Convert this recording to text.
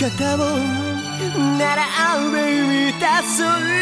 方をならベイビた黄